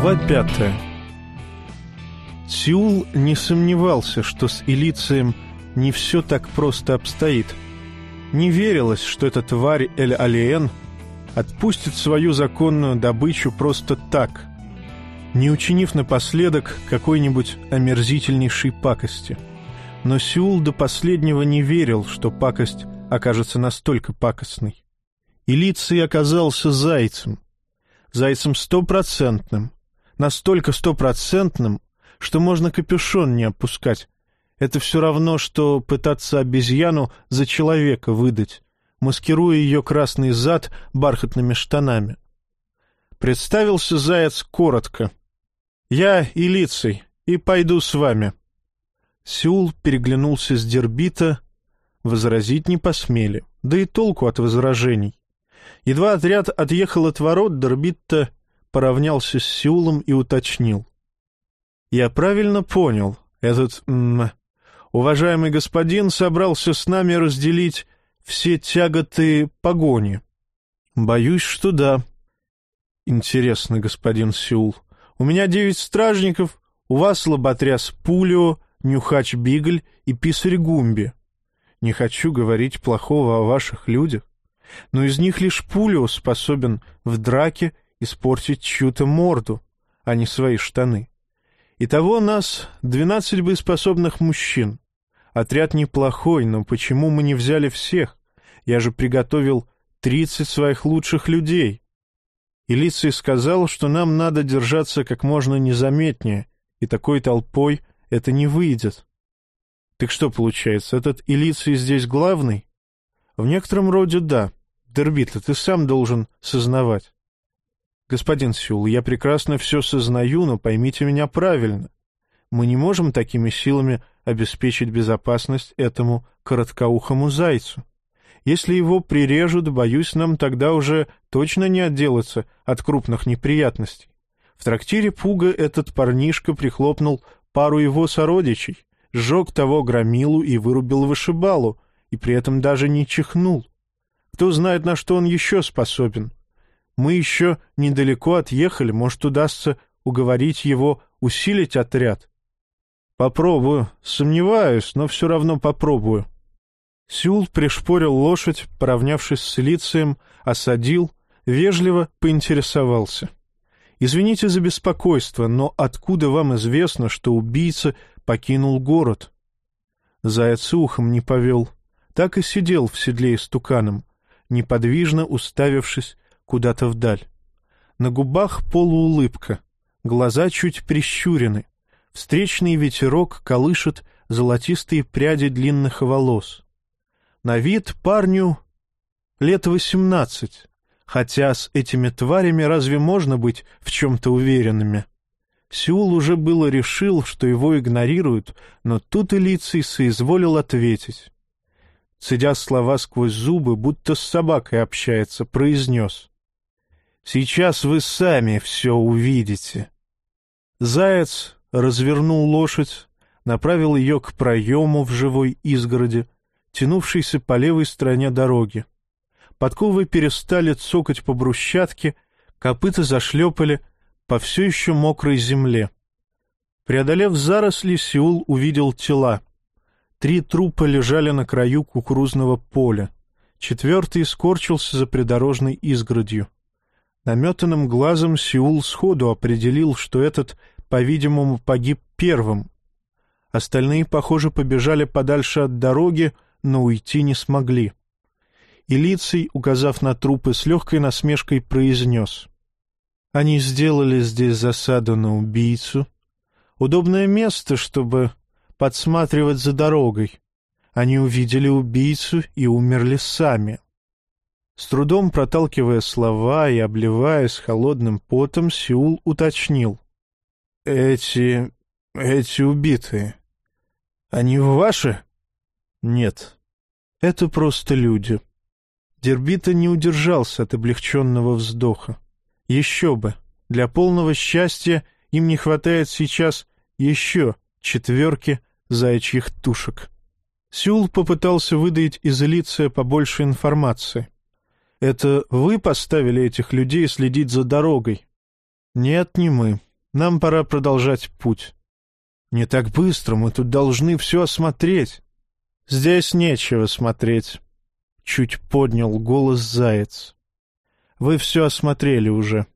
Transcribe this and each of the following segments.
Глава пятая Сеул не сомневался, что с Илицием не все так просто обстоит. Не верилось, что эта тварь Эль-Алиен отпустит свою законную добычу просто так, не учинив напоследок какой-нибудь омерзительнейшей пакости. Но Сеул до последнего не верил, что пакость окажется настолько пакостной. Илиций оказался зайцем. Зайцем стопроцентным. Настолько стопроцентным, что можно капюшон не опускать. Это все равно, что пытаться обезьяну за человека выдать, маскируя ее красный зад бархатными штанами. Представился заяц коротко. «Я Илицей, и пойду с вами». Сеул переглянулся с Дербита, возразить не посмели, да и толку от возражений. Едва отряд отъехал от ворот, Дербитта поравнялся с Сеулом и уточнил. «Я правильно понял, этот... М уважаемый господин собрался с нами разделить все тяготы погони?» «Боюсь, что да». «Интересно, господин Сеул, у меня девять стражников, у вас лоботряс Пулио, нюхач Бигль и писарь Гумби. Не хочу говорить плохого о ваших людях, но из них лишь Пулио способен в драке испортить чью-то морду, а не свои штаны. Итого нас двенадцать боеспособных мужчин. Отряд неплохой, но почему мы не взяли всех? Я же приготовил тридцать своих лучших людей. Илиций сказал, что нам надо держаться как можно незаметнее, и такой толпой это не выйдет. Так что получается, этот Илиций здесь главный? В некотором роде да. Дербита, ты сам должен сознавать. «Господин Сюл, я прекрасно все сознаю, но поймите меня правильно. Мы не можем такими силами обеспечить безопасность этому короткоухому зайцу. Если его прирежут, боюсь, нам тогда уже точно не отделаться от крупных неприятностей. В трактире Пуга этот парнишка прихлопнул пару его сородичей, сжег того громилу и вырубил вышибалу, и при этом даже не чихнул. Кто знает, на что он еще способен. Мы еще недалеко отъехали, может, удастся уговорить его усилить отряд. Попробую. Сомневаюсь, но все равно попробую. Сюл пришпорил лошадь, поравнявшись с Лицием, осадил, вежливо поинтересовался. «Извините за беспокойство, но откуда вам известно, что убийца покинул город?» Заяц ухом не повел. Так и сидел в седле истуканом, неподвижно уставившись куда-то вдаль. На губах полуулыбка, глаза чуть прищурены. Встречный ветерок колышет золотистые пряди длинных волос. На вид парню лет восемнадцать, хотя с этими тварями разве можно быть в чем-то уверенными? Сеул уже было решил, что его игнорируют, но тут Элиций соизволил ответить. Цедя слова сквозь зубы, будто с собакой общается, произнес. Сейчас вы сами все увидите. Заяц развернул лошадь, направил ее к проему в живой изгороди, тянувшейся по левой стороне дороги. Подковы перестали цокать по брусчатке, копыта зашлепали по все еще мокрой земле. Преодолев заросли, Сеул увидел тела. Три трупа лежали на краю кукурузного поля. Четвертый скорчился за придорожной изгородью. Наметанным глазом Сеул сходу определил, что этот, по-видимому, погиб первым. Остальные, похоже, побежали подальше от дороги, но уйти не смогли. И Лицей, указав на трупы, с легкой насмешкой произнес. «Они сделали здесь засаду на убийцу. Удобное место, чтобы подсматривать за дорогой. Они увидели убийцу и умерли сами». С трудом проталкивая слова и обливаясь холодным потом, Сеул уточнил. «Эти... эти убитые. Они ваши?» «Нет. Это просто люди». Дербита не удержался от облегченного вздоха. «Еще бы. Для полного счастья им не хватает сейчас еще четверки заячьих тушек». Сюл попытался выдать из Элиция побольше информации. Это вы поставили этих людей следить за дорогой? Нет, не мы. Нам пора продолжать путь. Не так быстро, мы тут должны все осмотреть. Здесь нечего смотреть. Чуть поднял голос заяц. Вы все осмотрели уже.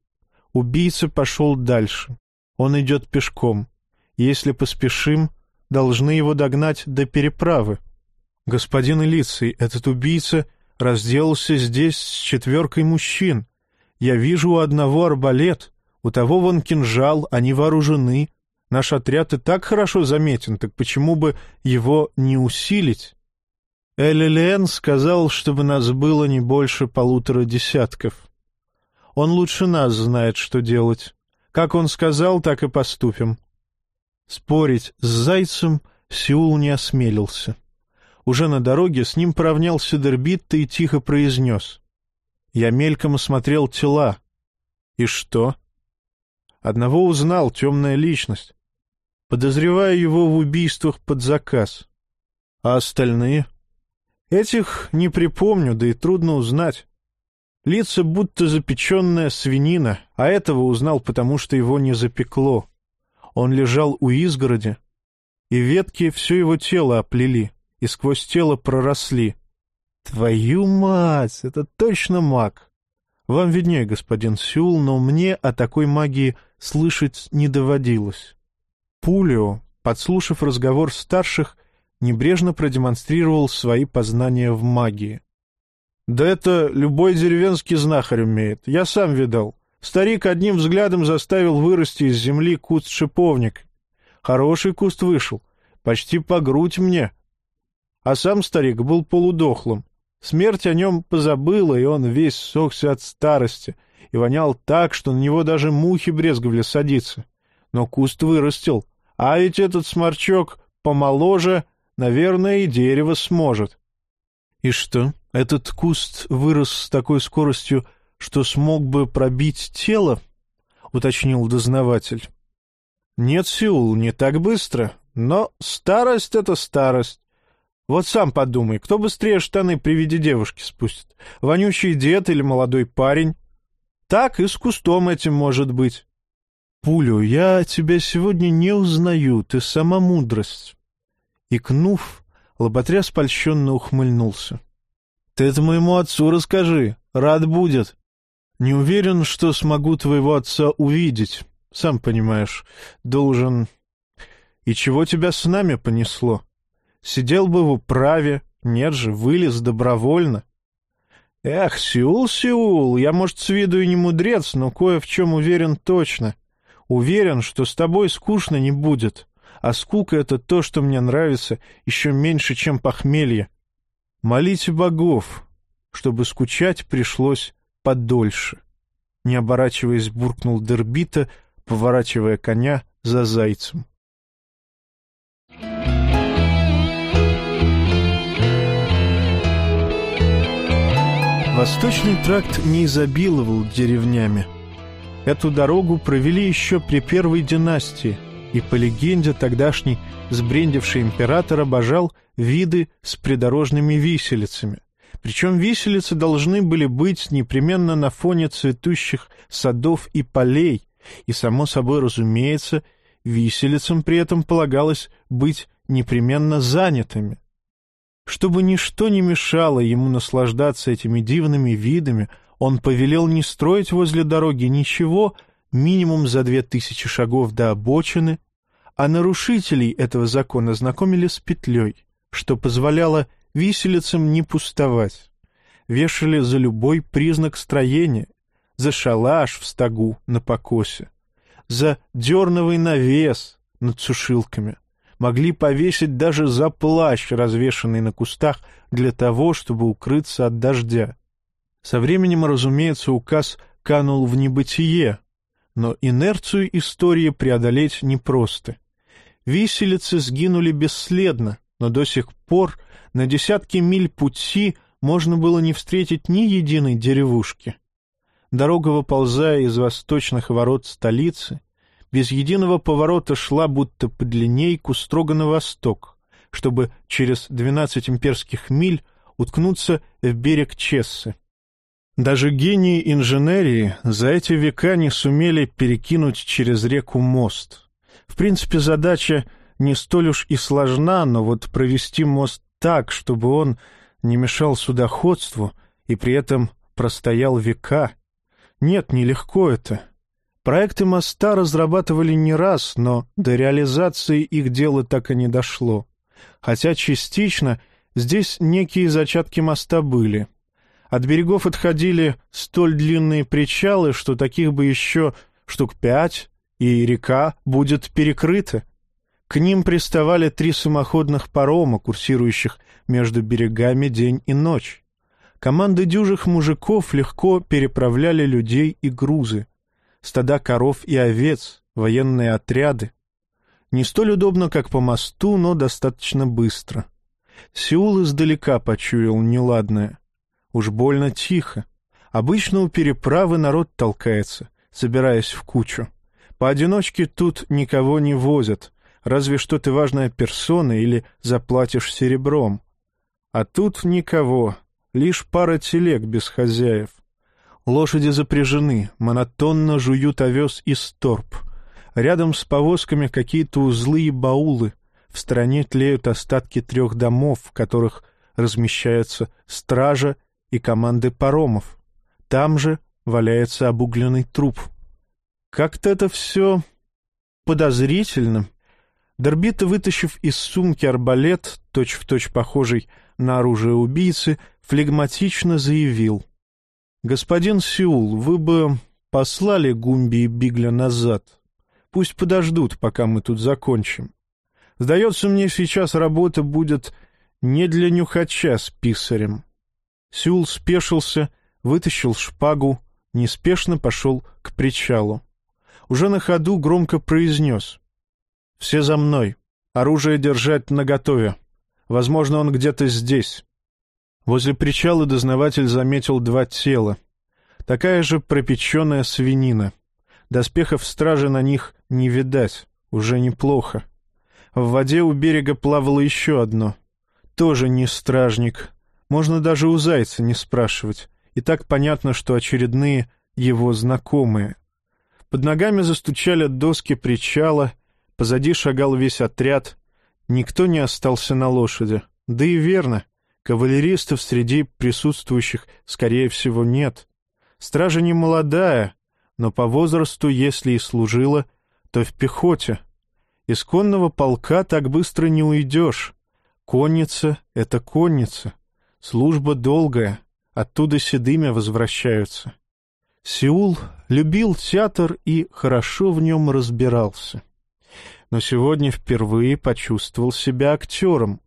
Убийца пошел дальше. Он идет пешком. Если поспешим, должны его догнать до переправы. Господин Элицей, этот убийца разделался здесь с четверкой мужчин. Я вижу у одного арбалет, у того вон кинжал, они вооружены. Наш отряд и так хорошо заметен, так почему бы его не усилить? Эллиен сказал, чтобы нас было не больше полутора десятков. Он лучше нас знает, что делать. Как он сказал, так и поступим. Спорить с зайцем Сеул не осмелился. Уже на дороге с ним поравнялся Дербитта и тихо произнес. Я мельком осмотрел тела. И что? Одного узнал, темная личность. Подозреваю его в убийствах под заказ. А остальные? Этих не припомню, да и трудно узнать. Лица будто запеченная свинина, а этого узнал, потому что его не запекло. Он лежал у изгороди, и ветки все его тело оплели, и сквозь тело проросли. Твою мать, это точно маг! Вам виднее, господин Сюл, но мне о такой магии слышать не доводилось. Пулио, подслушав разговор старших, небрежно продемонстрировал свои познания в магии. Да это любой деревенский знахарь умеет. Я сам видал. Старик одним взглядом заставил вырасти из земли куст шиповник. Хороший куст вышел, почти по грудь мне. А сам старик был полудохлым. Смерть о нем позабыла, и он весь сохся от старости и вонял так, что на него даже мухи брезговали садиться. Но куст вырастил, а ведь этот сморчок помоложе, наверное, и дерево сможет. — И что, этот куст вырос с такой скоростью, что смог бы пробить тело? — уточнил дознаватель. — Нет, Сеул, не так быстро. Но старость — это старость. Вот сам подумай, кто быстрее штаны при виде девушки спустит? Вонючий дед или молодой парень? Так и с кустом этим может быть. Пулю, я тебя сегодня не узнаю, ты сама мудрость. Икнув, Лоботря спольщенно ухмыльнулся. — Ты это моему отцу расскажи, рад будет. Не уверен, что смогу твоего отца увидеть. Сам понимаешь, должен... И чего тебя с нами понесло? Сидел бы в управе, нет же, вылез добровольно. Эх, Сеул, Сеул, я, может, с виду и не мудрец, но кое в чем уверен точно. Уверен, что с тобой скучно не будет а скука — это то, что мне нравится еще меньше, чем похмелье. Молите богов, чтобы скучать пришлось подольше. Не оборачиваясь, буркнул Дербита, поворачивая коня за зайцем. Восточный тракт не изобиловал деревнями. Эту дорогу провели еще при первой династии — и, по легенде, тогдашний сбрендивший император обожал виды с придорожными виселицами. Причем виселицы должны были быть непременно на фоне цветущих садов и полей, и, само собой разумеется, виселицам при этом полагалось быть непременно занятыми. Чтобы ничто не мешало ему наслаждаться этими дивными видами, он повелел не строить возле дороги ничего, минимум за две тысячи шагов до обочины, а нарушителей этого закона знакомили с петлей, что позволяло виселицам не пустовать. Вешали за любой признак строения, за шалаш в стогу на покосе, за дерновый навес над сушилками, могли повесить даже за плащ, развешанный на кустах, для того, чтобы укрыться от дождя. Со временем, разумеется, указ канул в небытие, но инерцию истории преодолеть непросто. Виселицы сгинули бесследно, но до сих пор на десятки миль пути можно было не встретить ни единой деревушки. Дорога, выползая из восточных ворот столицы, без единого поворота шла будто по линейку строго на восток, чтобы через двенадцать имперских миль уткнуться в берег Чессы. Даже гении инженерии за эти века не сумели перекинуть через реку мост. В принципе, задача не столь уж и сложна, но вот провести мост так, чтобы он не мешал судоходству и при этом простоял века. Нет, нелегко это. Проекты моста разрабатывали не раз, но до реализации их дело так и не дошло. Хотя частично здесь некие зачатки моста были. От берегов отходили столь длинные причалы, что таких бы еще штук пять, и река будет перекрыта. К ним приставали три самоходных парома, курсирующих между берегами день и ночь. Команды дюжих мужиков легко переправляли людей и грузы. Стада коров и овец, военные отряды. Не столь удобно, как по мосту, но достаточно быстро. Сеул издалека почуял неладное. Уж больно тихо. Обычно у переправы народ толкается, собираясь в кучу. Поодиночке тут никого не возят, разве что ты важная персона или заплатишь серебром. А тут никого, лишь пара телег без хозяев. Лошади запряжены, монотонно жуют овес и сторп. Рядом с повозками какие-то узлы и баулы. В стороне тлеют остатки трех домов, в которых размещаются стража и команды паромов. Там же валяется обугленный труп. Как-то это все подозрительно. Дорбита, вытащив из сумки арбалет, точь-в-точь точь похожий на оружие убийцы, флегматично заявил. «Господин Сеул, вы бы послали Гумби и Бигля назад. Пусть подождут, пока мы тут закончим. Сдается мне, сейчас работа будет не для нюхача с писарем». Сеул спешился, вытащил шпагу, неспешно пошел к причалу. Уже на ходу громко произнес. «Все за мной. Оружие держать наготове. Возможно, он где-то здесь». Возле причала дознаватель заметил два тела. Такая же пропеченная свинина. Доспехов стражи на них не видать, уже неплохо. В воде у берега плавало еще одно. Тоже не стражник, можно даже у зайца не спрашивать. И так понятно, что очередные его знакомые. Под ногами застучали доски причала, позади шагал весь отряд. Никто не остался на лошади. Да и верно, кавалеристов среди присутствующих, скорее всего, нет. Стража не молодая, но по возрасту, если и служила, то в пехоте. Из конного полка так быстро не уйдешь. Конница — это конница. Служба долгая, оттуда седыми возвращаются. Сеул любил театр и хорошо в нем разбирался. Но сегодня впервые почувствовал себя актером.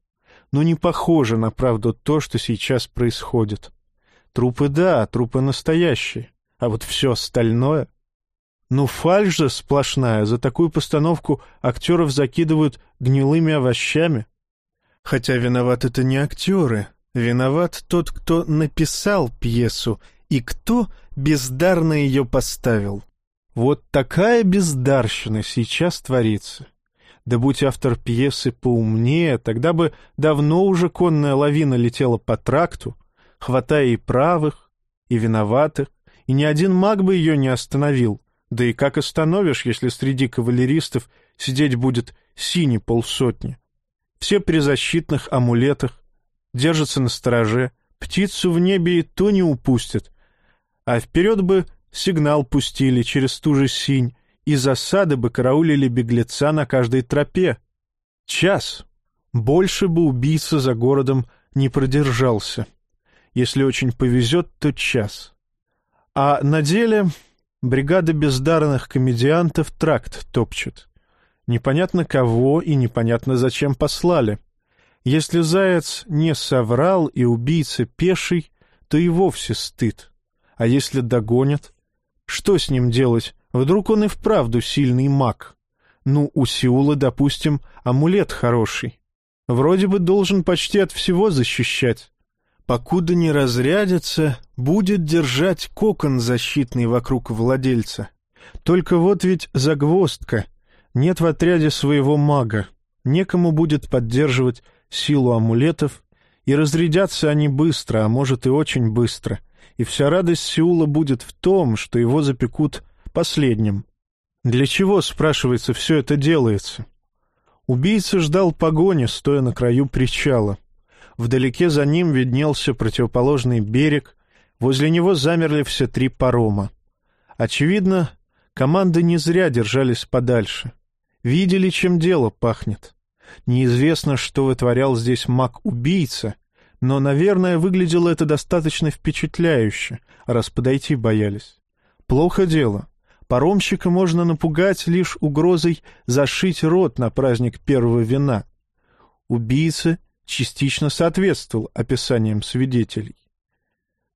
Но не похоже на правду то, что сейчас происходит. Трупы да, трупы настоящие, а вот все остальное... Ну, фальшь же сплошная, за такую постановку актеров закидывают гнилыми овощами. Хотя виноваты это не актеры, Виноват тот, кто написал пьесу и кто бездарно ее поставил. Вот такая бездарщина сейчас творится. Да будь автор пьесы поумнее, тогда бы давно уже конная лавина летела по тракту, хватая и правых, и виноватых, и ни один маг бы ее не остановил. Да и как остановишь, если среди кавалеристов сидеть будет синий полсотни? Все при защитных амулетах, держатся на стороже, птицу в небе и то не упустят. А вперед бы сигнал пустили через ту же синь, и засады бы караулили беглеца на каждой тропе. Час. Больше бы убийца за городом не продержался. Если очень повезет, то час. А на деле бригада бездарных комедиантов тракт топчет. Непонятно кого и непонятно зачем послали. Если заяц не соврал и убийца пеший, то и вовсе стыд. А если догонят? Что с ним делать? Вдруг он и вправду сильный маг? Ну, у Сеула, допустим, амулет хороший. Вроде бы должен почти от всего защищать. Покуда не разрядится, будет держать кокон защитный вокруг владельца. Только вот ведь загвоздка. Нет в отряде своего мага. Некому будет поддерживать силу амулетов, и разрядятся они быстро, а может и очень быстро, и вся радость Сеула будет в том, что его запекут последним. Для чего, спрашивается, все это делается? Убийца ждал погони, стоя на краю причала. Вдалеке за ним виднелся противоположный берег, возле него замерли все три парома. Очевидно, команды не зря держались подальше. Видели, чем дело пахнет. Неизвестно, что вытворял здесь маг-убийца, но, наверное, выглядело это достаточно впечатляюще, раз подойти боялись. Плохо дело. Паромщика можно напугать лишь угрозой зашить рот на праздник первого вина. Убийца частично соответствовал описаниям свидетелей.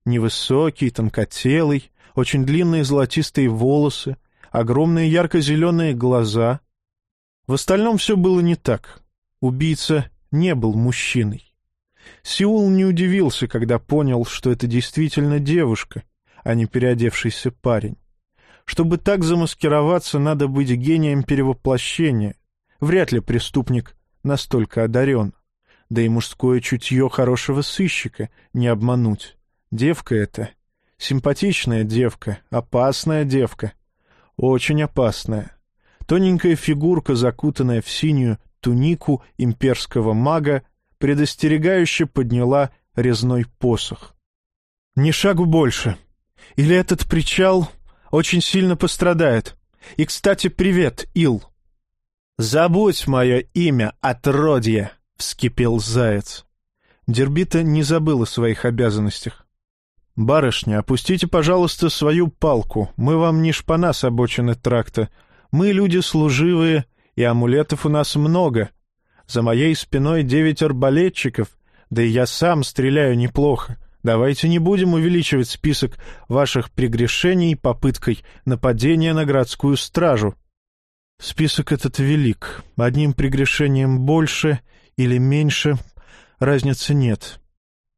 Невысокий, тонкотелый, очень длинные золотистые волосы, огромные ярко-зеленые глаза. В остальном все было не так. Убийца не был мужчиной. Сеул не удивился, когда понял, что это действительно девушка, а не переодевшийся парень. Чтобы так замаскироваться, надо быть гением перевоплощения. Вряд ли преступник настолько одарен. Да и мужское чутье хорошего сыщика не обмануть. Девка эта, симпатичная девка, опасная девка, очень опасная. Тоненькая фигурка, закутанная в синюю тунику имперского мага, предостерегающе подняла резной посох. «Ни шагу больше. Или этот причал очень сильно пострадает. И, кстати, привет, Ил!» «Забудь мое имя, отродье!» — вскипел заяц. Дербита не забыл о своих обязанностях. «Барышня, опустите, пожалуйста, свою палку. Мы вам не шпана с обочины тракта. Мы люди служивые, и амулетов у нас много. За моей спиной девять арбалетчиков, да и я сам стреляю неплохо. Давайте не будем увеличивать список ваших прегрешений попыткой нападения на городскую стражу. Список этот велик. Одним прегрешением больше или меньше разницы нет.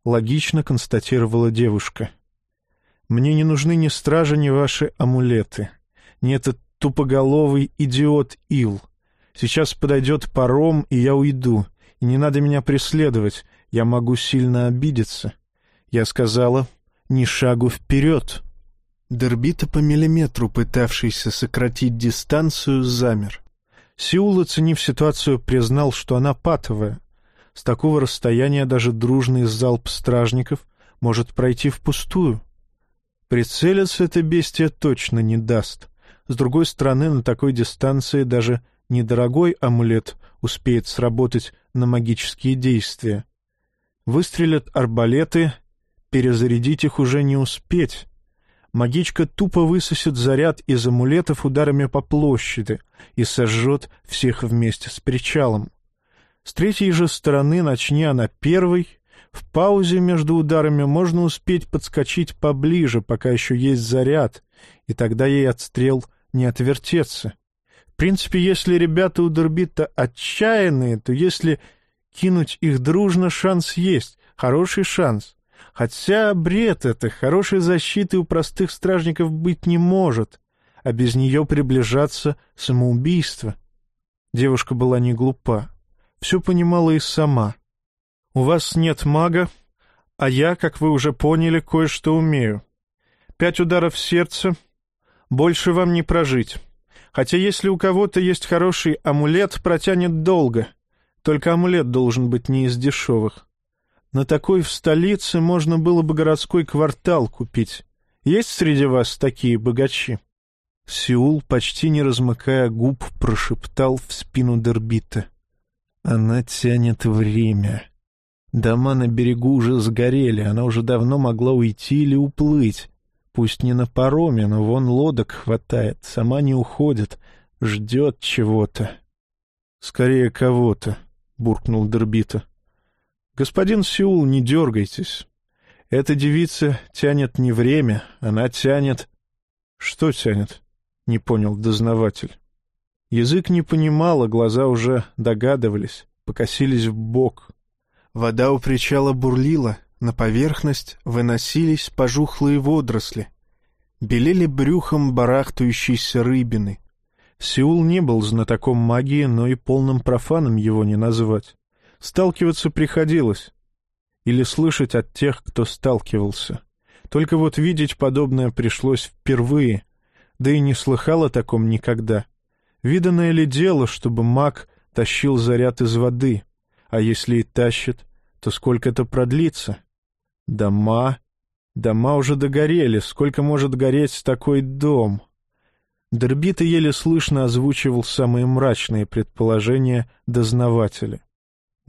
Логично констатировала девушка. Мне не нужны ни стражи, ни ваши амулеты. Ни этот тупоголовый идиот Ил. Сейчас подойдет паром, и я уйду. И не надо меня преследовать. Я могу сильно обидеться. Я сказала, ни шагу вперед. Дербита по миллиметру, пытавшийся сократить дистанцию, замер. Сеул, оценив ситуацию, признал, что она патовая. С такого расстояния даже дружный залп стражников может пройти впустую. Прицелиться это бестия точно не даст. С другой стороны, на такой дистанции даже недорогой амулет успеет сработать на магические действия. Выстрелят арбалеты, перезарядить их уже не успеть. Магичка тупо высосет заряд из амулетов ударами по площади и сожжет всех вместе с причалом. С третьей же стороны, начни она первой, в паузе между ударами можно успеть подскочить поближе, пока еще есть заряд, и тогда ей отстрел не отвертеться принципе, если ребята у Дербита отчаянные, то если кинуть их дружно, шанс есть, хороший шанс. Хотя бред это, хорошей защиты у простых стражников быть не может, а без нее приближаться самоубийство. Девушка была не глупа, все понимала и сама. «У вас нет мага, а я, как вы уже поняли, кое-что умею. Пять ударов сердца, больше вам не прожить». Хотя если у кого-то есть хороший амулет, протянет долго. Только амулет должен быть не из дешевых. На такой в столице можно было бы городской квартал купить. Есть среди вас такие богачи?» Сеул, почти не размыкая губ, прошептал в спину Дербита. «Она тянет время. Дома на берегу уже сгорели, она уже давно могла уйти или уплыть. Пусть не на пароме, но вон лодок хватает, сама не уходит, ждет чего-то. — Скорее кого-то, — буркнул Дербита. — Господин Сеул, не дергайтесь. Эта девица тянет не время, она тянет... — Что тянет? — не понял дознаватель. Язык не понимал, а глаза уже догадывались, покосились в бок. Вода у причала бурлила, на поверхность выносились пожухлые водоросли. Белели брюхом барахтающиеся рыбины. Сеул не был знатоком магии, но и полным профаном его не назвать. Сталкиваться приходилось. Или слышать от тех, кто сталкивался. Только вот видеть подобное пришлось впервые, да и не слыхал о таком никогда. Виданное ли дело, чтобы маг тащил заряд из воды, а если и тащит, то сколько это продлится? Дома... Дома уже догорели, сколько может гореть такой дом? Дербита еле слышно озвучивал самые мрачные предположения дознавателя.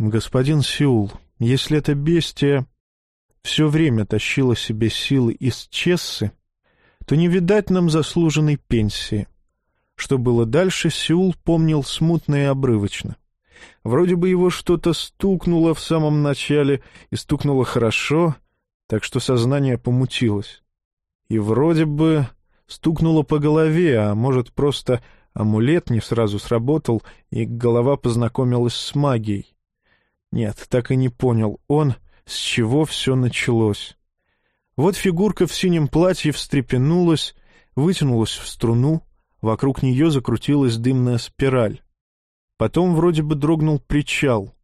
«Господин Сеул, если это бестия все время тащила себе силы из Чессы, то не видать нам заслуженной пенсии. Что было дальше, Сеул помнил смутно и обрывочно. Вроде бы его что-то стукнуло в самом начале, и стукнуло хорошо, так что сознание помутилось. И вроде бы стукнуло по голове, а может, просто амулет не сразу сработал, и голова познакомилась с магией. Нет, так и не понял он, с чего все началось. Вот фигурка в синем платье встрепенулась, вытянулась в струну, вокруг нее закрутилась дымная спираль. Потом вроде бы дрогнул причал.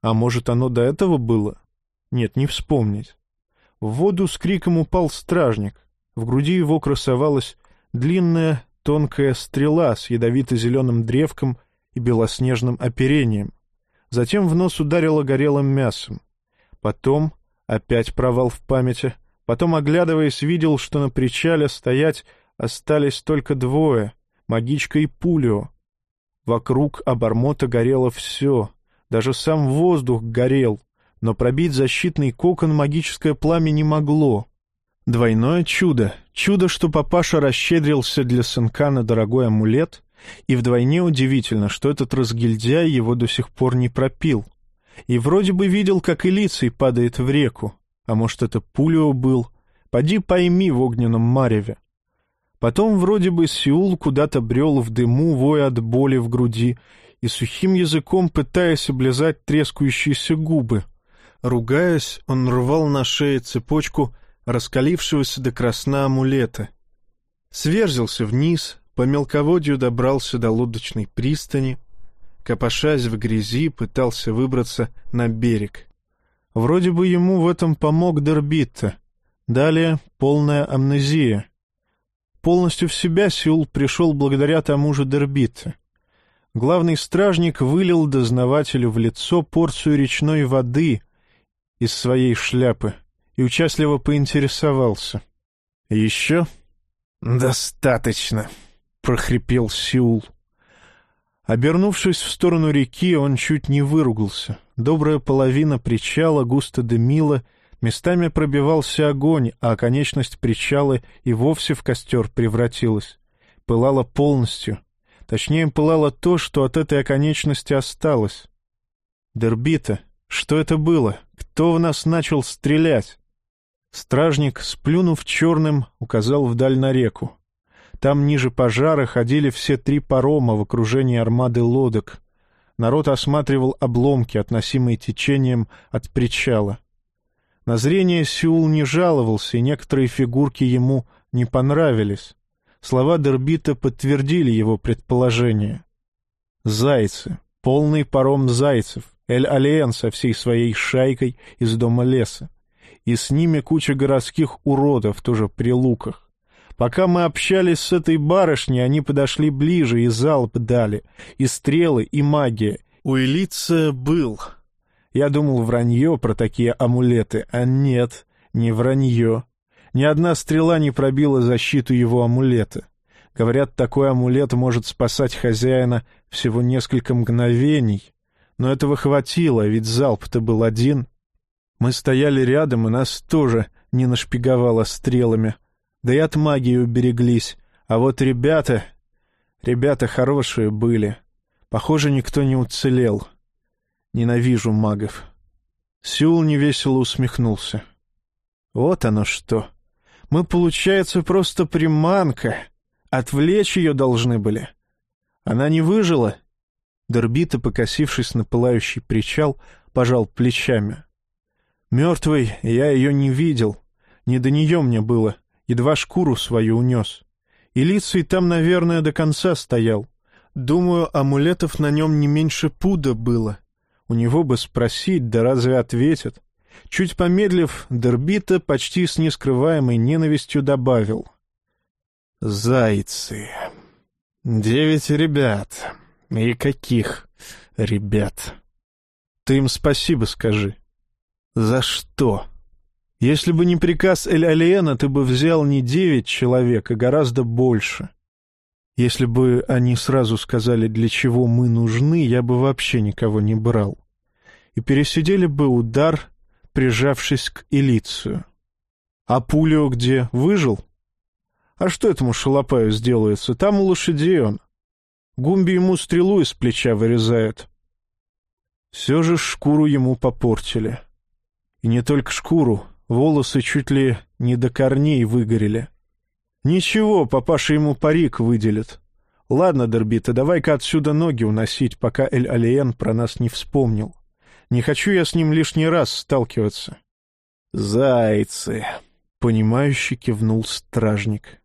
А может, оно до этого было? Нет, не вспомнить. В воду с криком упал стражник. В груди его красовалась длинная тонкая стрела с ядовито-зеленым древком и белоснежным оперением. Затем в нос ударило горелым мясом. Потом опять провал в памяти. Потом, оглядываясь, видел, что на причале стоять остались только двое — магичка и Пулио. Вокруг обормота горело все, даже сам воздух горел, но пробить защитный кокон магическое пламя не могло. Двойное чудо. Чудо, что папаша расщедрился для сынка на дорогой амулет, и вдвойне удивительно, что этот разгильдяй его до сих пор не пропил. И вроде бы видел, как Элицей падает в реку. А может, это Пулио был? Поди пойми в огненном мареве. Потом вроде бы Сеул куда-то брел в дыму, воя от боли в груди, и сухим языком пытаясь облизать трескающиеся губы. Ругаясь, он рвал на шее цепочку раскалившегося до красна амулета. Сверзился вниз, по мелководью добрался до лодочной пристани, копошась в грязи, пытался выбраться на берег. Вроде бы ему в этом помог Дербитта. Далее полная амнезия. Полностью в себя Сеул пришел благодаря тому же Дербитте. Главный стражник вылил дознавателю в лицо порцию речной воды из своей шляпы и участливо поинтересовался. «Еще?» «Достаточно», прохрипел Сеул. Обернувшись в сторону реки, он чуть не выругался. Добрая половина причала густо дымила, местами пробивался огонь, а конечность причала и вовсе в костер превратилась. Пылала полностью. Точнее, пылало то, что от этой оконечности осталось. Дербита, что это было? Кто в нас начал стрелять? Стражник, сплюнув черным, указал вдаль на реку. Там ниже пожара ходили все три парома в окружении армады лодок. Народ осматривал обломки, относимые течением от причала. На зрение Сеул не жаловался, и некоторые фигурки ему не понравились. Слова Дербита подтвердили его предположение. Зайцы. Полный паром зайцев. Эль-Алиен со всей своей шайкой из дома леса. И с ними куча городских уродов, тоже при луках. Пока мы общались с этой барышней, они подошли ближе и залп дали. И стрелы, и магия. У Элица был. Я думал, вранье про такие амулеты, а нет, не вранье. Ни одна стрела не пробила защиту его амулета. Говорят, такой амулет может спасать хозяина всего несколько мгновений. Но этого хватило, ведь залп-то был один. Мы стояли рядом, и нас тоже не нашпиговало стрелами — да и от магии убереглись. А вот ребята... Ребята хорошие были. Похоже, никто не уцелел. Ненавижу магов. Сюл невесело усмехнулся. Вот оно что. Мы, получается, просто приманка. Отвлечь ее должны были. Она не выжила? Дербита, покосившись на пылающий причал, пожал плечами. Мертвый я ее не видел. Не до нее мне было едва шкуру свою унес. И лицей там, наверное, до конца стоял. Думаю, амулетов на нем не меньше пуда было. У него бы спросить, да разве ответят? Чуть помедлив, Дербита почти с нескрываемой ненавистью добавил. «Зайцы. Девять ребят. И каких ребят? Ты им спасибо скажи. За что?» Если бы не приказ Эль-Алиена, ты бы взял не девять человек, а гораздо больше. Если бы они сразу сказали, для чего мы нужны, я бы вообще никого не брал. И пересидели бы удар, прижавшись к Элицию. А Пулио где? Выжил? А что этому шалопаю сделается? Там у лошадей он. Гумби ему стрелу из плеча вырезает. Все же шкуру ему попортили. И не только шкуру, волосы чуть ли не до корней выгорели. Ничего, папаша ему парик выделит. Ладно, Дербита, давай-ка отсюда ноги уносить, пока Эль-Алиен про нас не вспомнил. Не хочу я с ним лишний раз сталкиваться. «Зайцы!» — понимающе кивнул стражник.